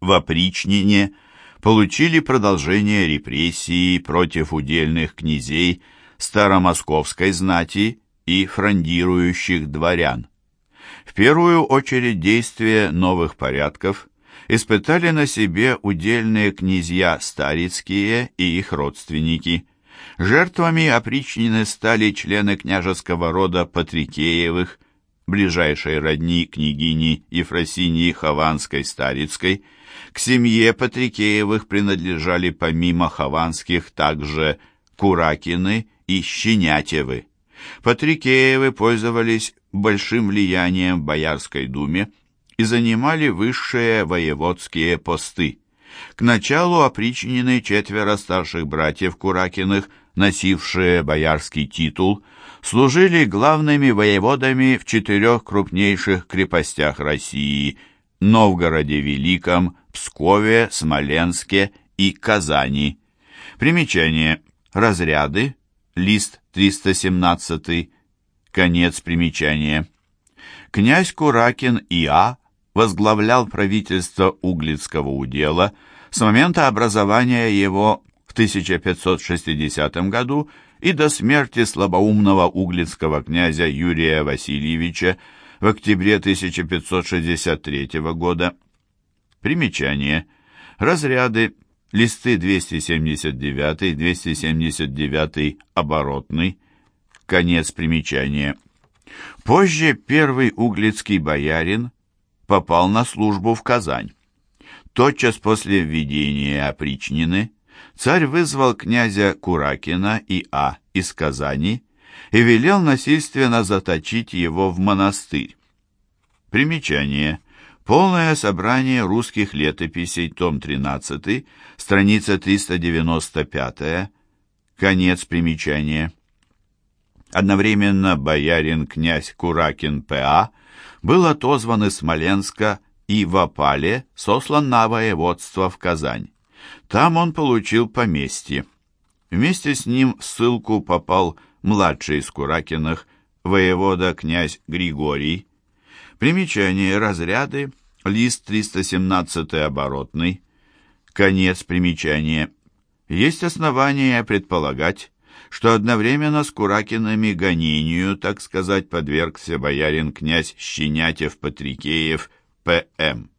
в опричнине получили продолжение репрессий против удельных князей старомосковской знати и фрондирующих дворян. В первую очередь действия новых порядков испытали на себе удельные князья Старицкие и их родственники. Жертвами опричнины стали члены княжеского рода Патрикеевых, ближайшей родни княгини Ефросинии Хованской-Старицкой. К семье Патрикеевых принадлежали помимо Хованских также Куракины и Щенятевы. Патрикеевы пользовались большим влиянием в Боярской думе и занимали высшие воеводские посты. К началу опричнены четверо старших братьев Куракиных, носившие боярский титул, служили главными воеводами в четырех крупнейших крепостях России – Новгороде Великом, Пскове, Смоленске и Казани. Примечание. Разряды. Лист 317. Конец примечания. Князь Куракин И.А. возглавлял правительство Углицкого удела с момента образования его в 1560 году и до смерти слабоумного углицкого князя Юрия Васильевича в октябре 1563 года. Примечание. Разряды. Листы 279, 279 оборотный. Конец примечания. Позже первый углицкий боярин попал на службу в Казань. Тотчас после введения опричнины царь вызвал князя Куракина и А из Казани и велел насильственно заточить его в монастырь. Примечание. Полное собрание русских летописей, том 13, страница 395, конец примечания. Одновременно боярин князь Куракин П.А. был отозван из Смоленска и в опале сослан на воеводство в Казань. Там он получил поместье. Вместе с ним в ссылку попал младший из Куракиных, воевода князь Григорий. Примечание разряды, лист 317 оборотный, конец примечания. Есть основания предполагать, что одновременно с Куракинами гонению, так сказать, подвергся боярин князь Щенятев-Патрикеев П.М.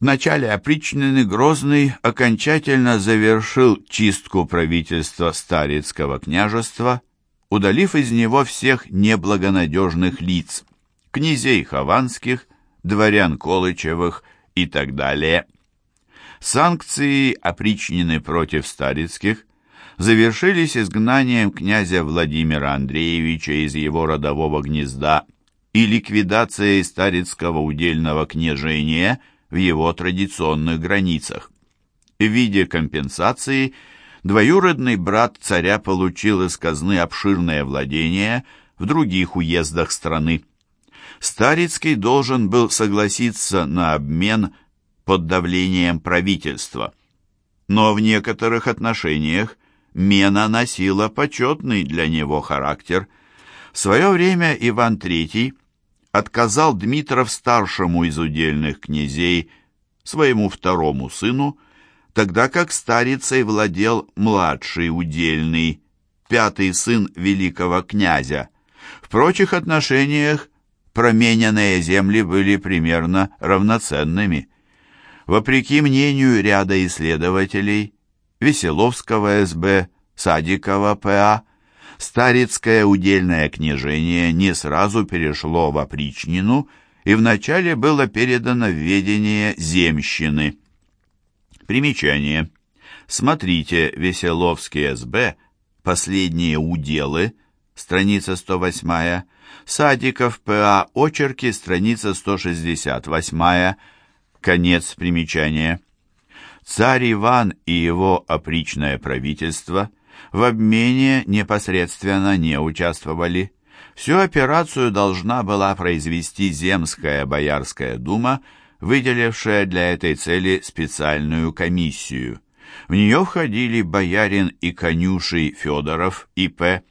В начале опричнины Грозный окончательно завершил чистку правительства Старицкого княжества, удалив из него всех неблагонадежных лиц, князей Хованских, дворян Колычевых и так далее. Санкции опричнины против Старицких завершились изгнанием князя Владимира Андреевича из его родового гнезда и ликвидацией Старицкого удельного княжения – в его традиционных границах. В виде компенсации двоюродный брат царя получил из казны обширное владение в других уездах страны. Старицкий должен был согласиться на обмен под давлением правительства. Но в некоторых отношениях Мена носила почетный для него характер. В свое время Иван III отказал Дмитров-старшему из удельных князей, своему второму сыну, тогда как старицей владел младший удельный, пятый сын великого князя. В прочих отношениях промененные земли были примерно равноценными. Вопреки мнению ряда исследователей, Веселовского СБ, Садикова ПА, Старицкое удельное княжение не сразу перешло в опричнину и вначале было передано в ведение земщины. Примечание. Смотрите Веселовский СБ, последние уделы, страница 108, Садиков П.А. Очерки, страница 168, конец примечания. Царь Иван и его опричное правительство – в обмене непосредственно не участвовали. Всю операцию должна была произвести Земская Боярская дума, выделившая для этой цели специальную комиссию. В нее входили боярин и конюший Федоров И.П.,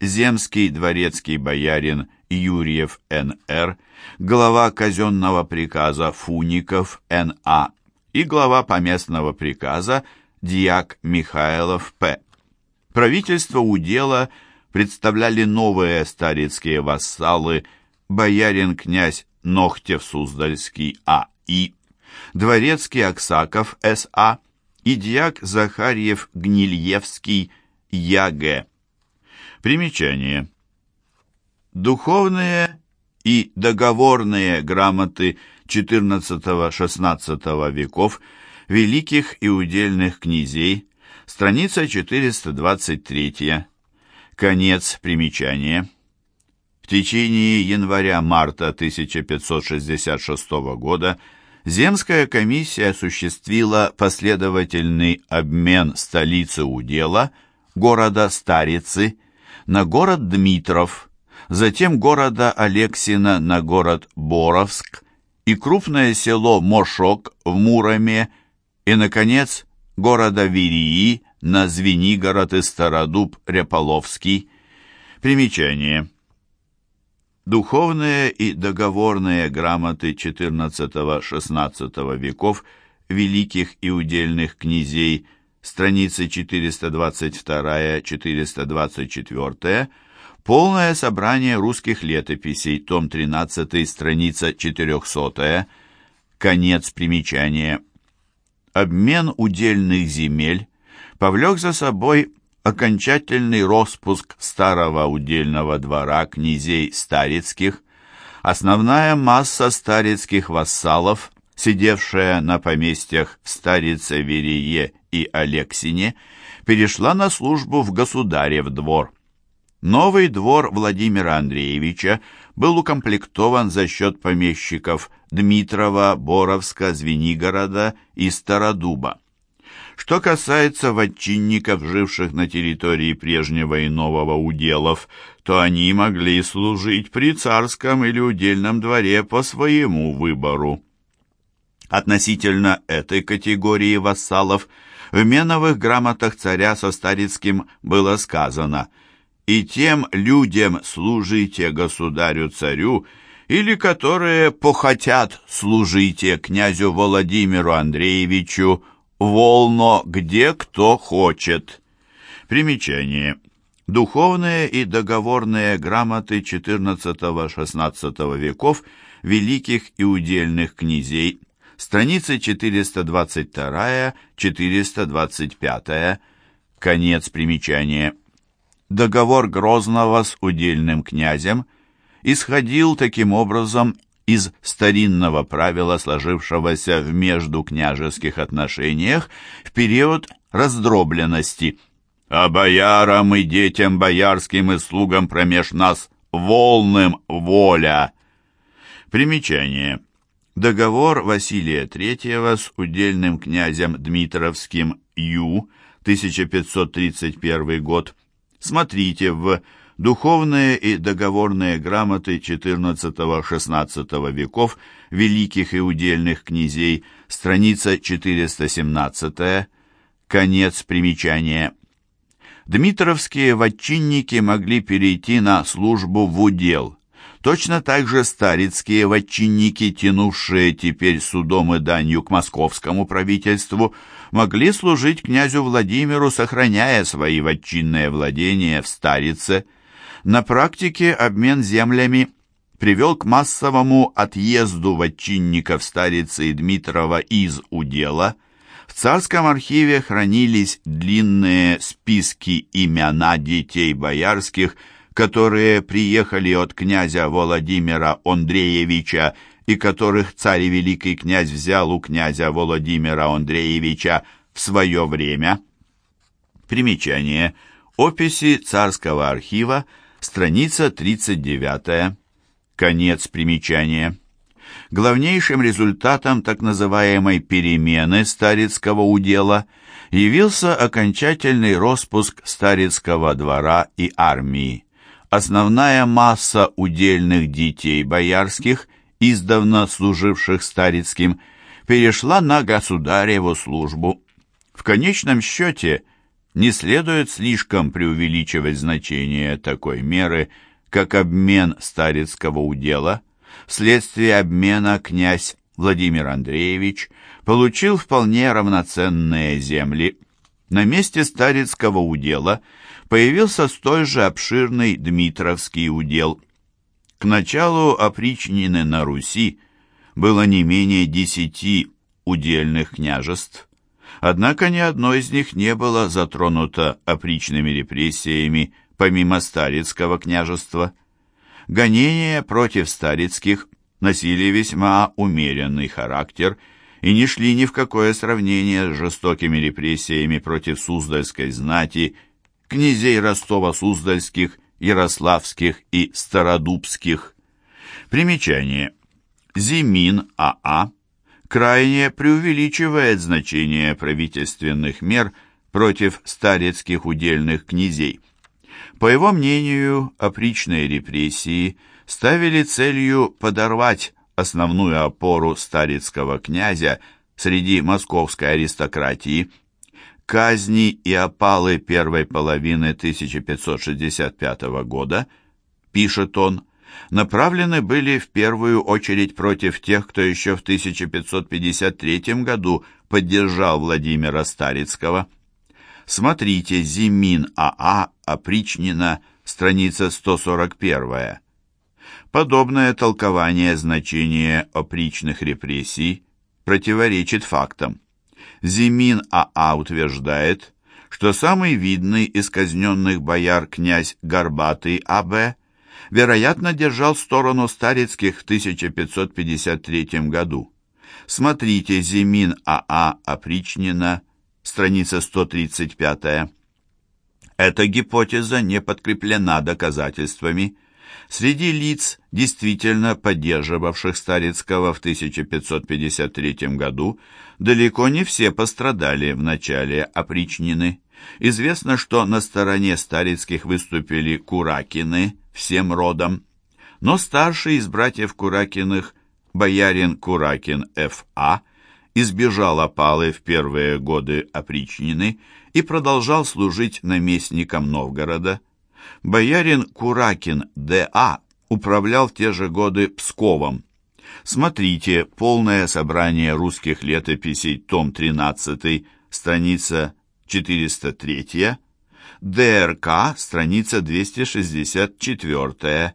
земский дворецкий боярин Юрьев Н.Р., глава казенного приказа Фуников Н.А. и глава поместного приказа Дьяк Михайлов П. Правительство удела представляли новые старецкие вассалы боярин-князь Ногтев-Суздальский А.И., дворецкий Аксаков С.А. и дьяк Захарьев Гнильевский Я.Г. Примечание. Духовные и договорные грамоты XIV-XVI веков великих и удельных князей, страница 423, конец примечания. В течение января-марта 1566 года Земская комиссия осуществила последовательный обмен столицы удела, города Старицы, на город Дмитров, затем города Алексина на город Боровск и крупное село Мошок в Муроме и, наконец, города Верии на Звенигород и Стародуб Ряполовский. Примечание. Духовные и договорные грамоты XIV-XVI веков великих и удельных князей, страницы 422-424, полное собрание русских летописей, том 13, страница 400, конец примечания. Обмен удельных земель повлек за собой окончательный распуск старого удельного двора князей Старицких, основная масса старицких вассалов, сидевшая на поместьях в Старице, Верие и Алексине, перешла на службу в государев двор. Новый двор Владимира Андреевича был укомплектован за счет помещиков Дмитрова, Боровска, Звенигорода и Стародуба. Что касается ватчинников, живших на территории прежнего и нового уделов, то они могли служить при царском или удельном дворе по своему выбору. Относительно этой категории вассалов в меновых грамотах царя со Старицким было сказано «И тем людям служите государю-царю, или которые похотят служите князю Владимиру Андреевичу, Волно, где кто хочет. Примечание. Духовные и договорные грамоты XIV-XVI веков великих и удельных князей, страницы 422-425, конец примечания. Договор Грозного с удельным князем исходил таким образом из старинного правила, сложившегося в междукняжеских отношениях в период раздробленности. «А боярам и детям боярским и слугам промеж нас волным воля!» Примечание. Договор Василия III с удельным князем Дмитровским Ю, 1531 год. Смотрите в духовные и договорные грамоты XIV-XVI веков великих и удельных князей, страница 417, конец примечания. Дмитровские ватчинники могли перейти на службу в удел. Точно так же старицкие ватчинники, тянувшие теперь судом и данью к московскому правительству, могли служить князю Владимиру, сохраняя свои ватчинные владения в Старице – на практике обмен землями привел к массовому отъезду ватчинников Старицы и Дмитрова из удела. В царском архиве хранились длинные списки имена детей боярских, которые приехали от князя Владимира Андреевича и которых царь и великий князь взял у князя Владимира Андреевича в свое время. Примечание. Описи царского архива – Страница 39. Конец примечания. Главнейшим результатом так называемой перемены старицкого удела явился окончательный распуск старицкого двора и армии. Основная масса удельных детей боярских, издавна служивших старицким, перешла на государеву службу. В конечном счете – Не следует слишком преувеличивать значение такой меры, как обмен старецкого удела. Вследствие обмена князь Владимир Андреевич получил вполне равноценные земли. На месте старецкого удела появился столь же обширный Дмитровский удел. К началу опричнины на Руси было не менее десяти удельных княжеств, Однако ни одно из них не было затронуто опричными репрессиями, помимо Старицкого княжества. Гонения против Старицких носили весьма умеренный характер и не шли ни в какое сравнение с жестокими репрессиями против Суздальской знати, князей Ростова-Суздальских, Ярославских и Стародубских. Примечание. Зимин А.А крайне преувеличивает значение правительственных мер против старецких удельных князей. По его мнению, опричные репрессии ставили целью подорвать основную опору старецкого князя среди московской аристократии. Казни и опалы первой половины 1565 года, пишет он, направлены были в первую очередь против тех, кто еще в 1553 году поддержал Владимира Старицкого. Смотрите Зимин АА, Опричнина, страница 141. Подобное толкование значения опричных репрессий противоречит фактам. Зимин АА утверждает, что самый видный из казненных бояр князь Горбатый А.Б вероятно, держал сторону Старицких в 1553 году. Смотрите Зимин А.А. Опричнина, страница 135. Эта гипотеза не подкреплена доказательствами. Среди лиц, действительно поддерживавших Старицкого в 1553 году, далеко не все пострадали в начале опричнины. Известно, что на стороне Старицких выступили Куракины, всем родом, но старший из братьев Куракиных, боярин Куракин Ф.А., избежал опалы в первые годы опричнины и продолжал служить наместником Новгорода. Боярин Куракин Д.А. управлял в те же годы Псковом. Смотрите полное собрание русских летописей, том 13, страница 403, ДРК, страница 264.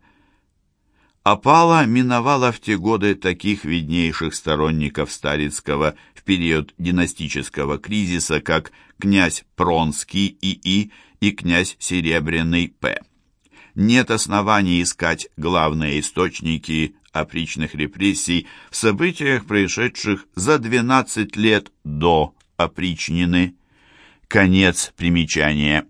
Опала миновала в те годы таких виднейших сторонников Старицкого в период династического кризиса, как князь Пронский ИИ и князь Серебряный П. Нет оснований искать главные источники опричных репрессий в событиях, происшедших за 12 лет до опричнины. Конец примечания.